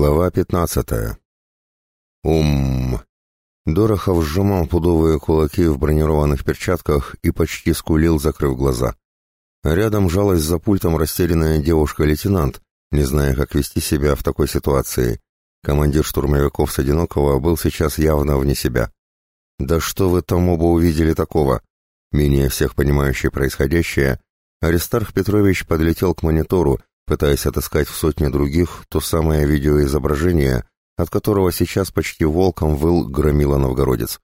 Глава пятнадцатая. Ум. Дорохов сжимал пудовые кулаки в бронированных перчатках и почти скулил, закрыв глаза. Рядом жалась за пультом растерянная девушка-лейтенант, не зная, как вести себя в такой ситуации. Командир штурмовиков с Одинокого был сейчас явно вне себя. «Да что вы там оба увидели такого?» Менее всех понимающий происходящее, Аристарх Петрович подлетел к монитору, пытаясь отыскать в сотне других то самое видеоизображение, от которого сейчас почти волком выл громила новгородец.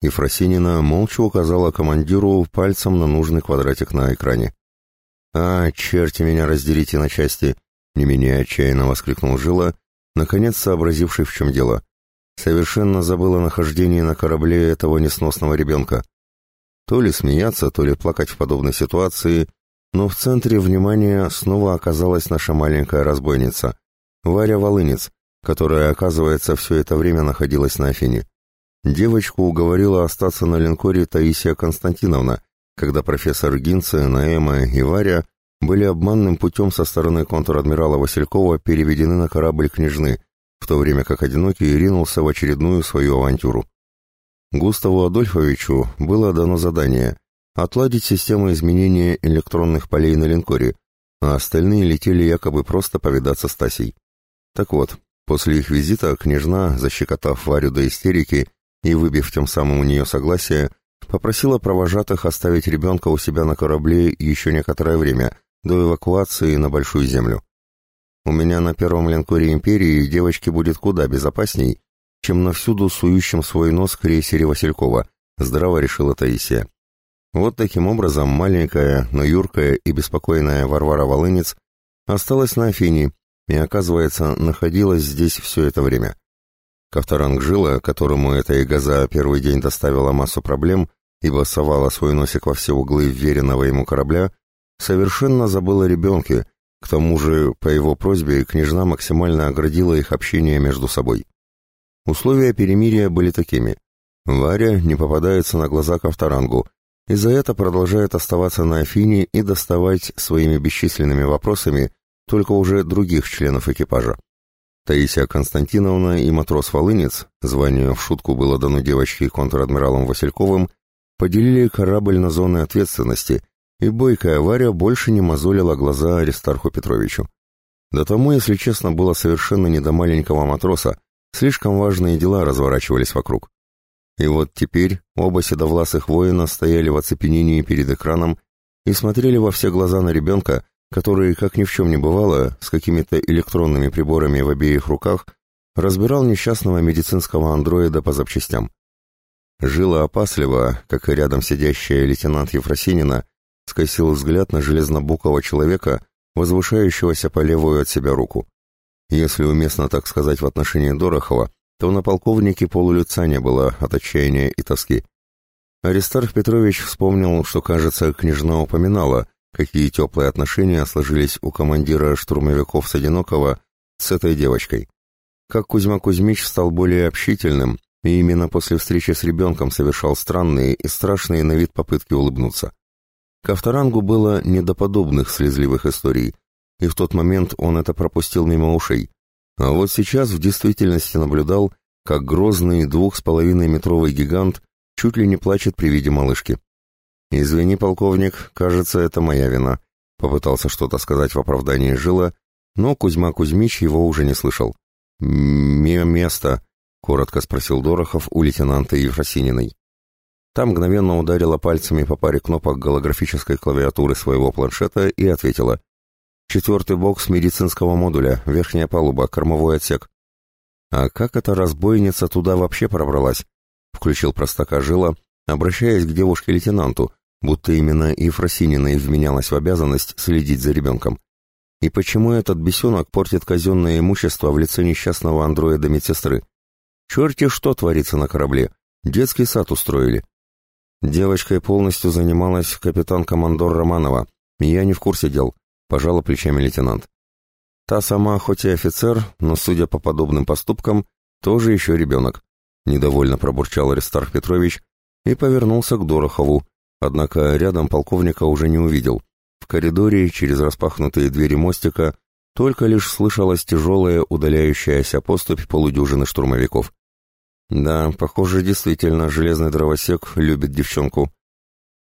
Ефросинина молча указала командиру пальцем на нужный квадратик на экране. «А, черти меня раздерите на части!» — не менее отчаянно воскликнул Жила, наконец сообразивший, в чем дело. Совершенно забыл о нахождении на корабле этого несносного ребенка. То ли смеяться, то ли плакать в подобной ситуации но в центре внимания снова оказалась наша маленькая разбойница, Варя Волынец, которая, оказывается, все это время находилась на Афине. Девочку уговорила остаться на линкоре Таисия Константиновна, когда профессор Гинце, Наэма и Варя были обманным путем со стороны контр-адмирала Василькова переведены на корабль княжны, в то время как одинокий ринулся в очередную свою авантюру. Густаву Адольфовичу было дано задание отладить систему изменения электронных полей на линкоре, а остальные летели якобы просто повидаться с Тасей. Так вот, после их визита княжна, защекотав Варю до истерики и выбив тем самым у нее согласие, попросила провожатых оставить ребенка у себя на корабле еще некоторое время, до эвакуации на Большую Землю. У меня на первом линкоре Империи девочке будет куда безопасней, чем на всюду сующем свой нос крейсере Василькова, здраво решила Таисия. Вот таким образом маленькая, но юркая и беспокойная Варвара Волынец осталась на Афине и, оказывается, находилась здесь все это время. Ковторанг Жила, которому эта игаза первый день доставила массу проблем, ибо совала свой носик во все углы вверенного ему корабля, совершенно забыла ребенке, к тому же, по его просьбе, княжна максимально оградила их общение между собой. Условия перемирия были такими. Варя не попадается на глаза Ковторангу, и за это продолжает оставаться на Афине и доставать своими бесчисленными вопросами только уже других членов экипажа. Таисия Константиновна и матрос Волынец, звание в шутку было дано девочке контр-адмиралом Васильковым, поделили корабль на зоны ответственности, и бойкая Варя больше не мозолила глаза Аристарху Петровичу. Да тому, если честно, было совершенно не до маленького матроса, слишком важные дела разворачивались вокруг. И вот теперь оба седовласых воина стояли в оцепенении перед экраном и смотрели во все глаза на ребенка, который, как ни в чем не бывало, с какими-то электронными приборами в обеих руках, разбирал несчастного медицинского андроида по запчастям. Жила опасливо, как и рядом сидящая лейтенант Ефросинина, скосил взгляд на железнобукого человека, возвышающегося по левую от себя руку. Если уместно так сказать в отношении Дорохова, то на полковнике полулица не было от отчаяния и тоски. Аристарх Петрович вспомнил, что, кажется, княжна упоминала, какие теплые отношения сложились у командира штурмовиков с Одинокого с этой девочкой. Как Кузьма Кузьмич стал более общительным, и именно после встречи с ребенком совершал странные и страшные на вид попытки улыбнуться. Ковторангу было не до подобных слезливых историй, и в тот момент он это пропустил мимо ушей, а вот сейчас в действительности наблюдал, как грозный двух с половиной метровый гигант чуть ли не плачет при виде малышки. «Извини, полковник, кажется, это моя вина», — попытался что-то сказать в оправдании Жила, но Кузьма Кузьмич его уже не слышал. «Место», — коротко спросил Дорохов у лейтенанта Ефросининой. Там мгновенно ударила пальцами по паре кнопок голографической клавиатуры своего планшета и ответила. Четвертый бокс медицинского модуля, верхняя палуба, кормовой отсек. А как эта разбойница туда вообще пробралась? Включил простака Жила, обращаясь к девушке-лейтенанту, будто именно Ефросинина и вменялась в обязанность следить за ребенком. И почему этот бесенок портит казенное имущество в лице несчастного андроида-медсестры? Черти что творится на корабле? Детский сад устроили. Девочкой полностью занималась капитан-командор Романова. Я не в курсе дел. Пожала плечами лейтенант. Та сама, хоть и офицер, но, судя по подобным поступкам, тоже еще ребенок. Недовольно пробурчал Аристарх Петрович и повернулся к Дорохову, однако рядом полковника уже не увидел. В коридоре, через распахнутые двери мостика, только лишь слышалась тяжелая удаляющаяся поступь полудюжины штурмовиков. Да, похоже, действительно, железный дровосек любит девчонку.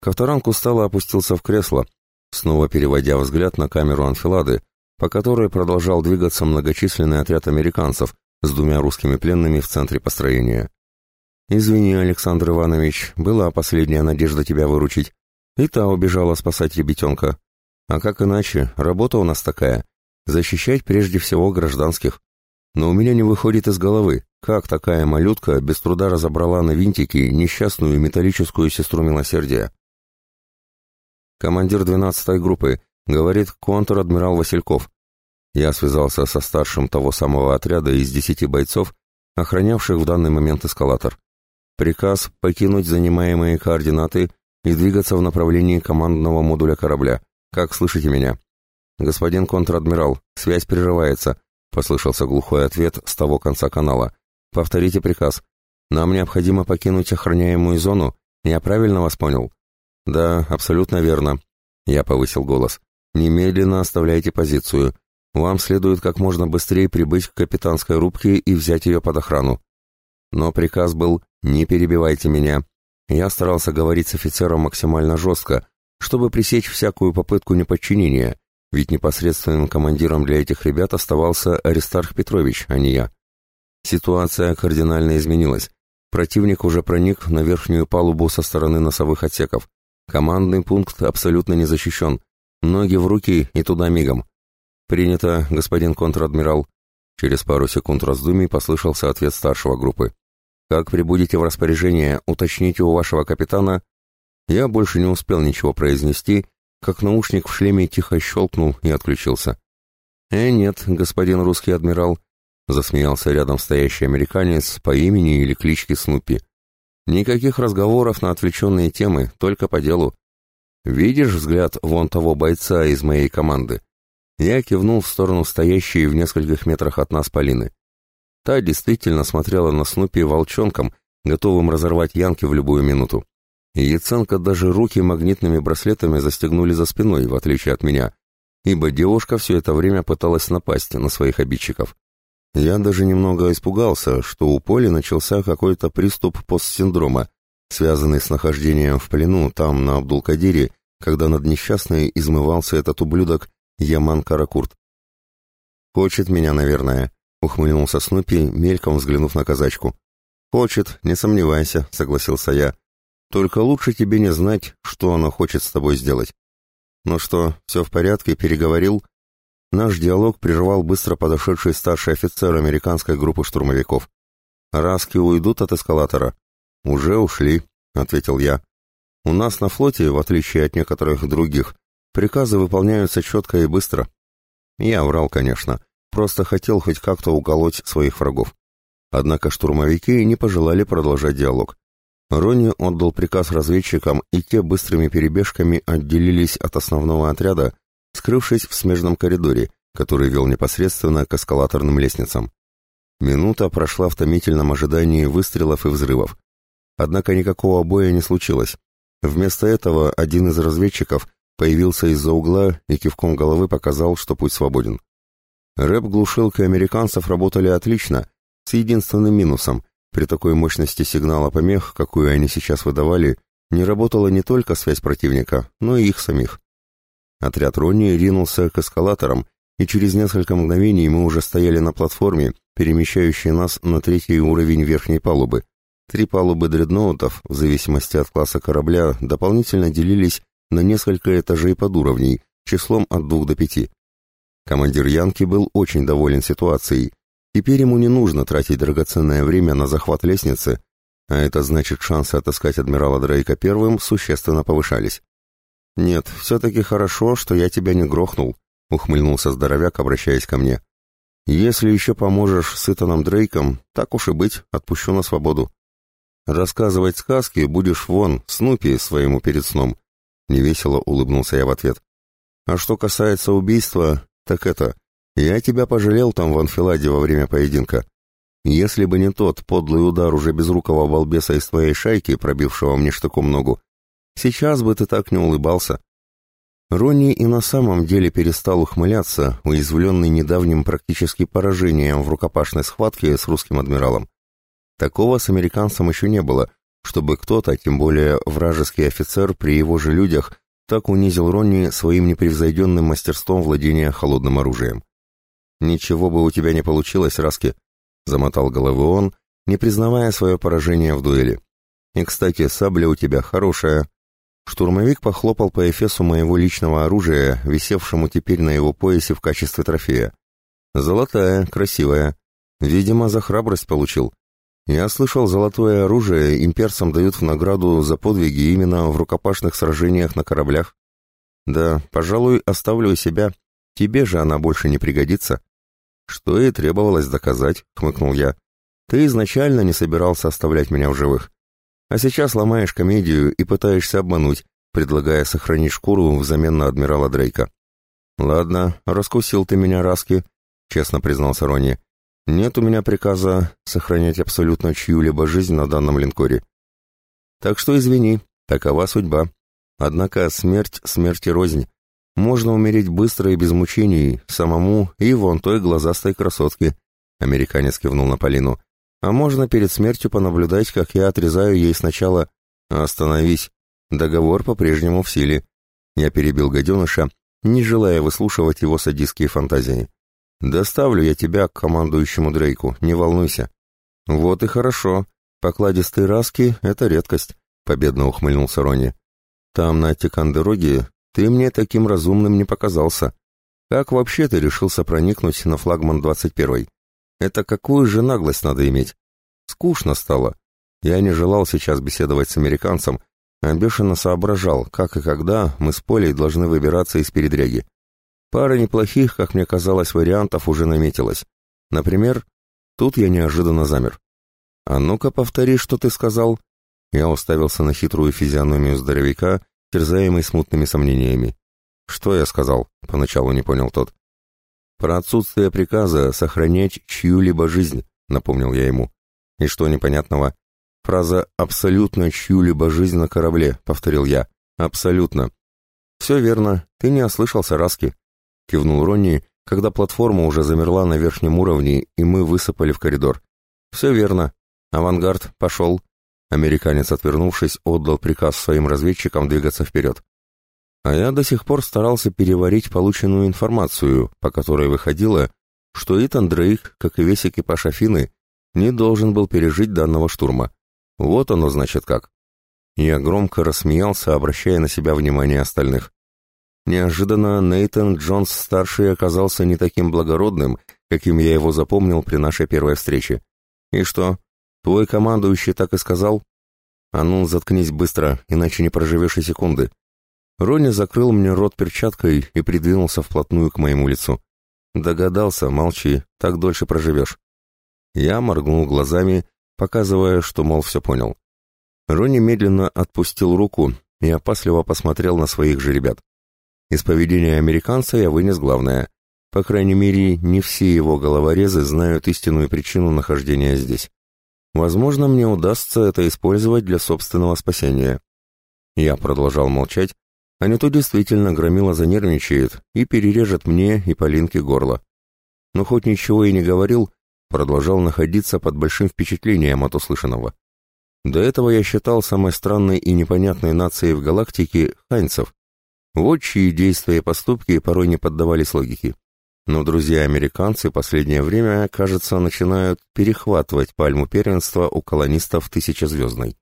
Ковторанг устало опустился в кресло, снова переводя взгляд на камеру анфилады, по которой продолжал двигаться многочисленный отряд американцев с двумя русскими пленными в центре построения. «Извини, Александр Иванович, была последняя надежда тебя выручить. И та убежала спасать ребятенка. А как иначе, работа у нас такая — защищать прежде всего гражданских. Но у меня не выходит из головы, как такая малютка без труда разобрала на винтики несчастную металлическую сестру милосердия. Командир 12-й группы, говорит контр-адмирал Васильков. Я связался со старшим того самого отряда из десяти бойцов, охранявших в данный момент эскалатор. Приказ покинуть занимаемые координаты и двигаться в направлении командного модуля корабля. Как слышите меня? Господин контр-адмирал, связь прерывается, послышался глухой ответ с того конца канала. Повторите приказ. Нам необходимо покинуть охраняемую зону. Я правильно вас понял? Да, абсолютно верно. Я повысил голос. Немедленно оставляйте позицию. Вам следует как можно быстрее прибыть к капитанской рубке и взять ее под охрану. Но приказ был «не перебивайте меня». Я старался говорить с офицером максимально жестко, чтобы пресечь всякую попытку неподчинения, ведь непосредственным командиром для этих ребят оставался Аристарх Петрович, а не я. Ситуация кардинально изменилась. Противник уже проник на верхнюю палубу со стороны носовых отсеков. Командный пункт абсолютно не защищен. Ноги в руки и туда мигом. «Принято, господин контр-адмирал». Через пару секунд раздумий послышался ответ старшего группы. «Как прибудете в распоряжение, уточните у вашего капитана...» Я больше не успел ничего произнести, как наушник в шлеме тихо щелкнул и отключился. «Э, нет, господин русский адмирал», — засмеялся рядом стоящий американец по имени или кличке Снупи. «Никаких разговоров на отвлеченные темы, только по делу. Видишь взгляд вон того бойца из моей команды?» Я кивнул в сторону стоящей в нескольких метрах от нас Полины. Та действительно смотрела на Снупи волчонком, готовым разорвать Янки в любую минуту. И Яценко даже руки магнитными браслетами застегнули за спиной, в отличие от меня, ибо девушка все это время пыталась напасть на своих обидчиков. Я даже немного испугался, что у Поли начался какой-то приступ постсиндрома, связанный с нахождением в плену там, на Абдул-Кадире, когда над несчастной измывался этот ублюдок Яман Каракурт. «Хочет меня, наверное», — ухмыльнулся Снупи, мельком взглянув на казачку. «Хочет, не сомневайся», — согласился я. «Только лучше тебе не знать, что она хочет с тобой сделать». «Ну что, все в порядке, переговорил?» Наш диалог прервал быстро подошедший старший офицер американской группы штурмовиков. «Раски уйдут от эскалатора?» «Уже ушли», — ответил я. «У нас на флоте, в отличие от некоторых других, приказы выполняются четко и быстро». Я врал, конечно, просто хотел хоть как-то уколоть своих врагов. Однако штурмовики не пожелали продолжать диалог. Ронни отдал приказ разведчикам, и те быстрыми перебежками отделились от основного отряда, скрывшись в смежном коридоре, который вел непосредственно к эскалаторным лестницам. Минута прошла в томительном ожидании выстрелов и взрывов. Однако никакого боя не случилось. Вместо этого один из разведчиков появился из-за угла и кивком головы показал, что путь свободен. Рэп-глушилки американцев работали отлично, с единственным минусом. При такой мощности сигнала помех, какую они сейчас выдавали, не работала не только связь противника, но и их самих. Отряд Ронни ринулся к эскалаторам, и через несколько мгновений мы уже стояли на платформе, перемещающей нас на третий уровень верхней палубы. Три палубы дредноутов, в зависимости от класса корабля, дополнительно делились на несколько этажей под уровней, числом от двух до пяти. Командир Янки был очень доволен ситуацией. Теперь ему не нужно тратить драгоценное время на захват лестницы, а это значит шансы отыскать адмирала Дрейка первым существенно повышались. «Нет, все-таки хорошо, что я тебя не грохнул», — ухмыльнулся здоровяк, обращаясь ко мне. «Если еще поможешь с Итаном Дрейком, так уж и быть, отпущу на свободу. Рассказывать сказки будешь вон, Снупи, своему перед сном». Невесело улыбнулся я в ответ. «А что касается убийства, так это... Я тебя пожалел там в анфиладе во время поединка. Если бы не тот подлый удар уже безрукого балбеса из твоей шайки, пробившего мне штыком ногу, Сейчас бы ты так не улыбался. Ронни и на самом деле перестал ухмыляться, уязвленный недавним практически поражением в рукопашной схватке с русским адмиралом. Такого с американцем еще не было, чтобы кто-то, тем более вражеский офицер при его же людях, так унизил Ронни своим непревзойденным мастерством владения холодным оружием. «Ничего бы у тебя не получилось, Раски», — замотал головой он, не признавая свое поражение в дуэли. «И, кстати, сабля у тебя хорошая, Штурмовик похлопал по эфесу моего личного оружия, висевшему теперь на его поясе в качестве трофея. Золотая, красивая. Видимо, за храбрость получил. Я слышал, золотое оружие имперцам дают в награду за подвиги именно в рукопашных сражениях на кораблях. Да, пожалуй, оставлю себя. Тебе же она больше не пригодится. Что и требовалось доказать, хмыкнул я. Ты изначально не собирался оставлять меня в живых. А сейчас ломаешь комедию и пытаешься обмануть, предлагая сохранить шкуру взамен на адмирала Дрейка. «Ладно, раскусил ты меня, Раски», — честно признался Ронни. «Нет у меня приказа сохранять абсолютно чью-либо жизнь на данном линкоре. Так что извини, такова судьба. Однако смерть смерти рознь. Можно умереть быстро и без мучений, самому и вон той глазастой красотке», — американец кивнул на Полину. А можно перед смертью понаблюдать, как я отрезаю ей сначала «Остановись! Договор по-прежнему в силе». Я перебил гаденыша, не желая выслушивать его садистские фантазии. «Доставлю я тебя к командующему Дрейку, не волнуйся». «Вот и хорошо. Покладистые раски — это редкость», — победно ухмыльнулся Ронни. «Там, на Тикандероге, ты мне таким разумным не показался. Как вообще ты решился проникнуть на флагман 21-й? Это какую же наглость надо иметь? Скучно стало. Я не желал сейчас беседовать с американцем, а бешено соображал, как и когда мы с Полей должны выбираться из передряги. Пара неплохих, как мне казалось, вариантов уже наметилась. Например, тут я неожиданно замер. «А ну-ка повтори, что ты сказал». Я уставился на хитрую физиономию здоровяка, терзаемый смутными сомнениями. «Что я сказал?» — поначалу не понял тот. «Про отсутствие приказа сохранять чью-либо жизнь», — напомнил я ему. «И что непонятного?» «Фраза «абсолютно чью-либо жизнь на корабле», — повторил я. «Абсолютно». «Все верно, ты не ослышался, Раски», — кивнул Ронни, когда платформа уже замерла на верхнем уровне, и мы высыпали в коридор. «Все верно. Авангард, пошел». Американец, отвернувшись, отдал приказ своим разведчикам двигаться вперед. А я до сих пор старался переварить полученную информацию, по которой выходило, что Итан Дрейк, как и весь экипаж Афины, не должен был пережить данного штурма. Вот оно значит как. Я громко рассмеялся, обращая на себя внимание остальных. Неожиданно Нейтан Джонс-старший оказался не таким благородным, каким я его запомнил при нашей первой встрече. И что, твой командующий так и сказал? А ну, заткнись быстро, иначе не проживешь и секунды. Рони закрыл мне рот перчаткой и придвинулся вплотную к моему лицу. Догадался, молчи, так дольше проживешь. Я моргнул глазами, показывая, что, мол, все понял. Рони медленно отпустил руку и опасливо посмотрел на своих же ребят. Из поведения американца я вынес главное. По крайней мере, не все его головорезы знают истинную причину нахождения здесь. Возможно, мне удастся это использовать для собственного спасения. Я продолжал молчать, а не то действительно громила занервничает и перережет мне и Полинке горло. Но хоть ничего и не говорил, продолжал находиться под большим впечатлением от услышанного. До этого я считал самой странной и непонятной нацией в галактике ханьцев, вот чьи действия и поступки порой не поддавались логике. Но друзья-американцы последнее время, кажется, начинают перехватывать пальму первенства у колонистов Тысячезвездной.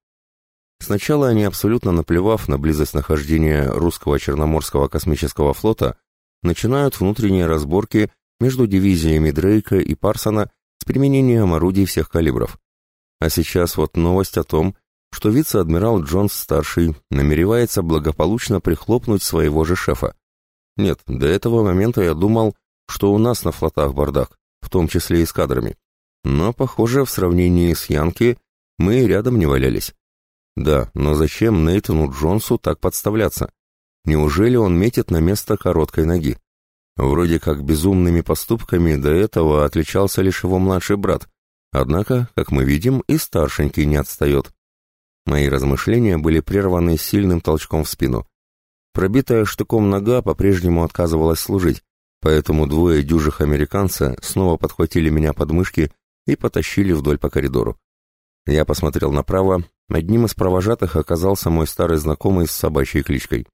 Сначала они, абсолютно наплевав на близость нахождения русского Черноморского космического флота, начинают внутренние разборки между дивизиями Дрейка и Парсона с применением орудий всех калибров. А сейчас вот новость о том, что вице-адмирал Джонс-старший намеревается благополучно прихлопнуть своего же шефа. Нет, до этого момента я думал, что у нас на флотах бардак, в том числе и с кадрами. Но, похоже, в сравнении с Янки мы рядом не валялись. Да, но зачем Нейтану Джонсу так подставляться? Неужели он метит на место короткой ноги? Вроде как безумными поступками до этого отличался лишь его младший брат, однако, как мы видим, и старшенький не отстает. Мои размышления были прерваны сильным толчком в спину. Пробитая штыком нога по-прежнему отказывалась служить, поэтому двое дюжих американца снова подхватили меня под мышки и потащили вдоль по коридору. Я посмотрел направо, одним из провожатых оказался мой старый знакомый с собачьей кличкой.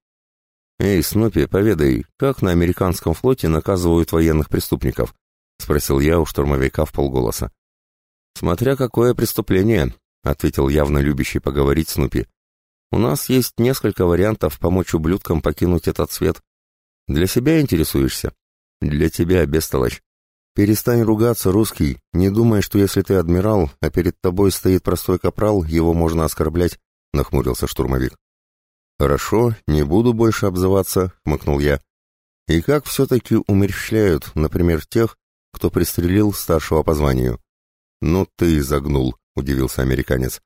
«Эй, Снупи, поведай, как на американском флоте наказывают военных преступников?» — спросил я у штурмовика в полголоса. «Смотря какое преступление», — ответил явно любящий поговорить Снупи. «У нас есть несколько вариантов помочь ублюдкам покинуть этот свет. Для себя интересуешься?» «Для тебя, бестолочь. Перестань ругаться, русский. Не думай, что если ты адмирал, а перед тобой стоит простой капрал, его можно оскорблять», — нахмурился штурмовик. «Хорошо, не буду больше обзываться», — хмыкнул я. «И как все-таки умерщвляют, например, тех, кто пристрелил старшего по званию?» «Ну ты загнул», — удивился американец.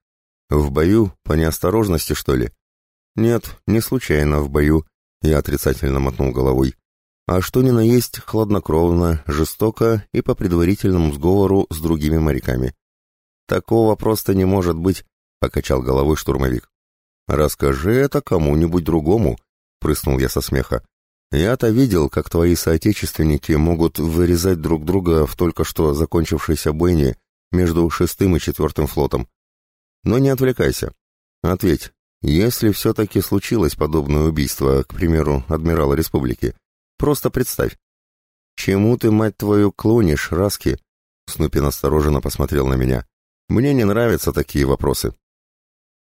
«В бою? По неосторожности, что ли?» «Нет, не случайно в бою», — я отрицательно мотнул головой. «А что ни на есть, хладнокровно, жестоко и по предварительному сговору с другими моряками». «Такого просто не может быть», — покачал головой штурмовик. «Расскажи это кому-нибудь другому», — прыснул я со смеха. «Я-то видел, как твои соотечественники могут вырезать друг друга в только что закончившейся бойне между шестым и четвертым флотом. Но не отвлекайся. Ответь, если все-таки случилось подобное убийство, к примеру, адмирала республики, просто представь. Чему ты, мать твою, клонишь, Раски?» Снупин осторожно посмотрел на меня. «Мне не нравятся такие вопросы».